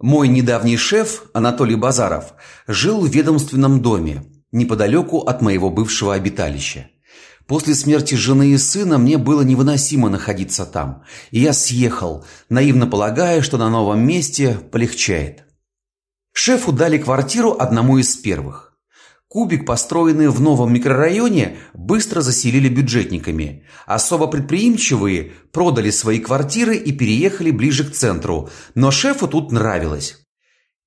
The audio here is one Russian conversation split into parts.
Мой недавний шеф, Анатолий Базаров, жил в ведомственном доме, неподалеку от моего бывшего обиталища. После смерти жены и сына мне было невыносимо находиться там, и я съехал, наивно полагая, что на новом месте полегчает. Шефу дали квартиру одному из первых. Кубик, построенный в новом микрорайоне, быстро заселили бюджетниками. Особо предприимчивые продали свои квартиры и переехали ближе к центру, но шефу тут нравилось.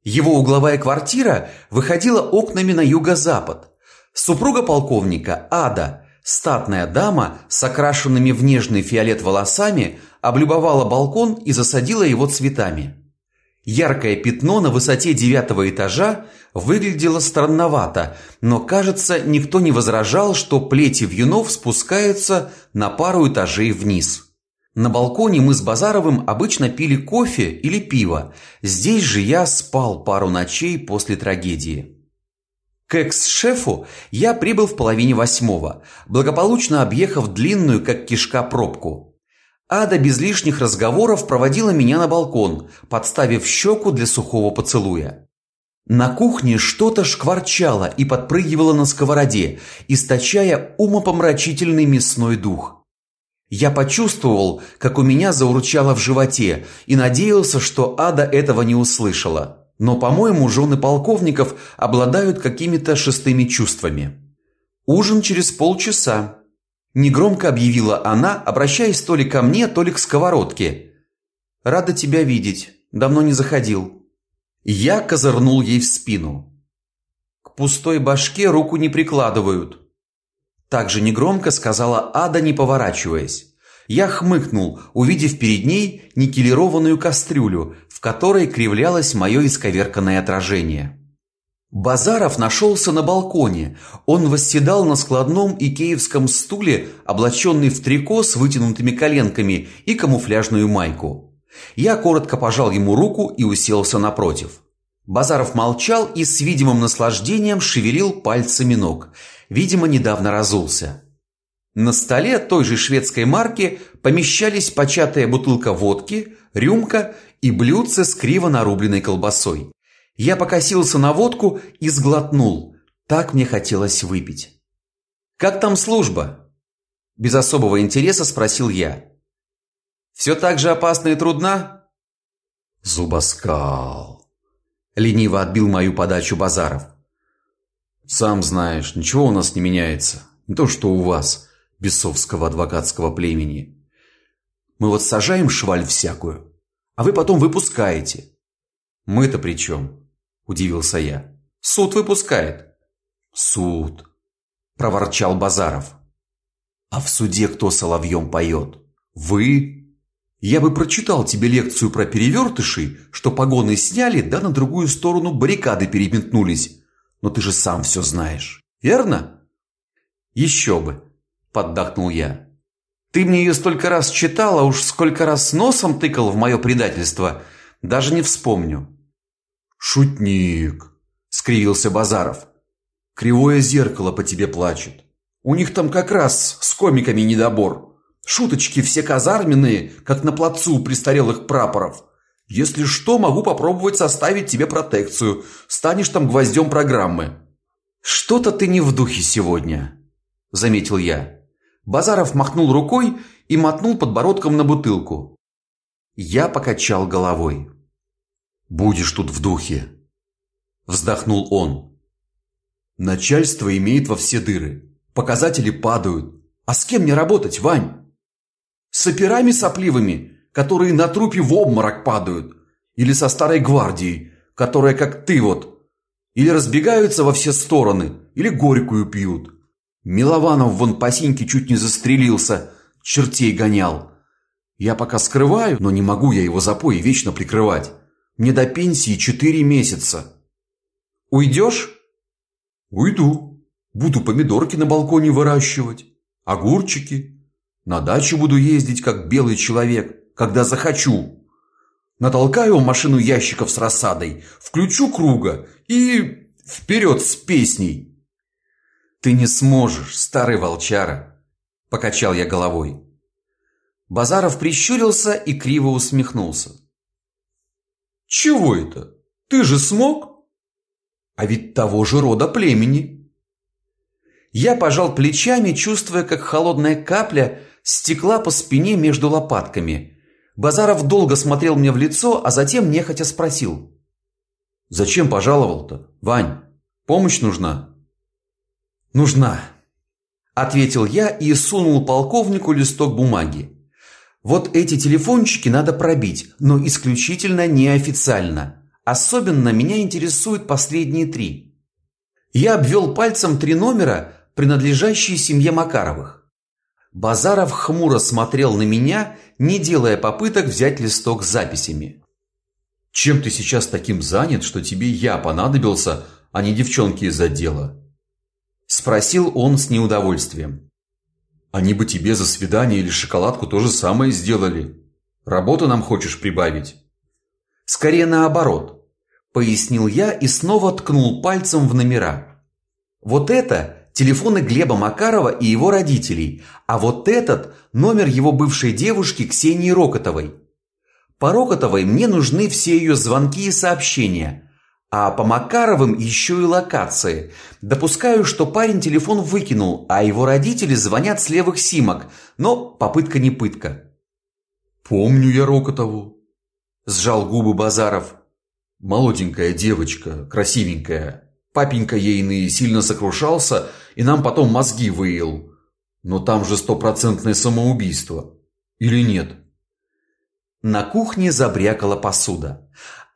Его угловая квартира выходила окнами на юго-запад. Супруга полковника, Ада, статная дама с окрашенными в нежный фиолет волосами, облюбовала балкон и засадила его цветами. Яркое пятно на высоте девятого этажа выглядело странновато, но, кажется, никто не возражал, что плети вьюнов спускаются на пару этажей вниз. На балконе мы с Базаровым обычно пили кофе или пиво. Здесь же я спал пару ночей после трагедии. К экс-шефу я прибыл в половине восьмого, благополучно объехав длинную, как кишка, пробку. Ада без лишних разговоров проводила меня на балкон, подставив щеку для сухого поцелуя. На кухне что-то шкварчало и подпрыгивало на сковороде, источая умопомрачительный мясной дух. Я почувствовал, как у меня заурчало в животе, и надеялся, что Ада этого не услышала. Но, по-моему, жены полковников обладают какими-то шестыми чувствами. Ужин через полчаса, Негромко объявила она, обращаясь то ли ко мне, то ли к сковородке. «Рада тебя видеть. Давно не заходил». Я козырнул ей в спину. «К пустой башке руку не прикладывают». Также негромко сказала Ада, не поворачиваясь. Я хмыкнул, увидев перед ней никелированную кастрюлю, в которой кривлялось мое исковерканное отражение. Базаров нашелся на балконе. Он восседал на складном икеевском стуле, облаченный в трико с вытянутыми коленками и камуфляжную майку. Я коротко пожал ему руку и уселся напротив. Базаров молчал и с видимым наслаждением шевелил пальцами ног. Видимо, недавно разулся. На столе той же шведской марки помещались початая бутылка водки, рюмка и блюдце с криво нарубленной колбасой. Я покосился на водку и сглотнул. Так мне хотелось выпить. «Как там служба?» Без особого интереса спросил я. «Все так же опасно и трудна?» «Зубоскал!» Лениво отбил мою подачу Базаров. «Сам знаешь, ничего у нас не меняется. Не то, что у вас, бесовского адвокатского племени. Мы вот сажаем шваль всякую, а вы потом выпускаете. Мы-то при чем?» – удивился я. «Суд выпускает». «Суд», – проворчал Базаров. «А в суде кто соловьем поет? Вы? Я бы прочитал тебе лекцию про перевертышей, что погоны сняли, да на другую сторону баррикады переметнулись. Но ты же сам все знаешь, верно?» «Еще бы», – поддакнул я. «Ты мне ее столько раз читал, а уж сколько раз носом тыкал в мое предательство, даже не вспомню». «Шутник!» – скривился Базаров. «Кривое зеркало по тебе плачет. У них там как раз с комиками недобор. Шуточки все казарменные, как на плацу престарелых прапоров. Если что, могу попробовать составить тебе протекцию. Станешь там гвоздем программы». «Что-то ты не в духе сегодня», – заметил я. Базаров махнул рукой и мотнул подбородком на бутылку. Я покачал головой. «Будешь тут в духе!» Вздохнул он. «Начальство имеет во все дыры. Показатели падают. А с кем мне работать, Вань? С операми сопливыми, которые на трупе в обморок падают. Или со старой гвардией, которая как ты вот. Или разбегаются во все стороны, или горькую пьют. Милованов вон по синьке чуть не застрелился, чертей гонял. Я пока скрываю, но не могу я его запои вечно прикрывать. Мне до пенсии четыре месяца. Уйдешь? Уйду. Буду помидорки на балконе выращивать, огурчики. На дачу буду ездить, как белый человек, когда захочу. Натолкаю машину ящиков с рассадой, включу круга и вперед с песней. Ты не сможешь, старый волчара, покачал я головой. Базаров прищурился и криво усмехнулся. Чего это? Ты же смог? А ведь того же рода племени. Я пожал плечами, чувствуя, как холодная капля стекла по спине между лопатками. Базаров долго смотрел мне в лицо, а затем нехотя спросил: "Зачем пожаловал-то, Вань? Помощь нужна?" "Нужна", ответил я и сунул полковнику листок бумаги. Вот эти телефончики надо пробить, но исключительно неофициально. Особенно меня интересуют последние три. Я обвел пальцем три номера, принадлежащие семье Макаровых. Базаров хмуро смотрел на меня, не делая попыток взять листок с записями. Чем ты сейчас таким занят, что тебе я понадобился, а не девчонки из отдела? спросил он с неудовольствием. Они бы тебе за свидание или шоколадку то же самое сделали. Работу нам хочешь прибавить? Скорее наоборот, пояснил я и снова ткнул пальцем в номера. Вот это телефоны Глеба Макарова и его родителей, а вот этот номер его бывшей девушки Ксении Рокотовой. По Рокотовой мне нужны все ее звонки и сообщения, а по Макаровым еще и локации. Допускаю, что парень телефон выкинул, а его родители звонят с левых симок, но попытка не пытка. Помню я Рокотову, сжал губы Базаров. Молоденькая девочка, красивенькая. Папенька ейный сильно сокрушался и нам потом мозги выел. Но там же стопроцентное самоубийство. Или нет? На кухне забрякала посуда.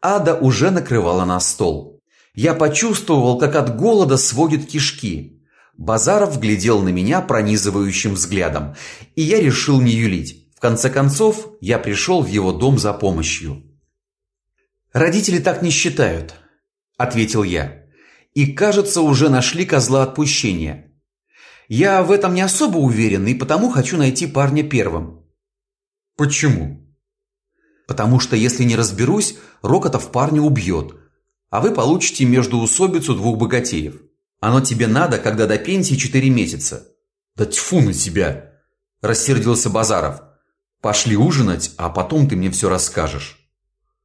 Ада уже накрывала на стол. Я почувствовал, как от голода сводит кишки. Базаров глядел на меня пронизывающим взглядом, и я решил не юлить. В конце концов, я пришел в его дом за помощью. Родители так не считают, ответил я. И, кажется, уже нашли козла отпущения. Я в этом не особо уверен и потому хочу найти парня первым. Почему? Потому что если не разберусь, Рокотов парня убьет, а вы получите междоусобицу двух богатеев. Оно тебе надо, когда до пенсии четыре месяца. Да тьфу на тебя, рассердился Базаров. Пошли ужинать, а потом ты мне все расскажешь.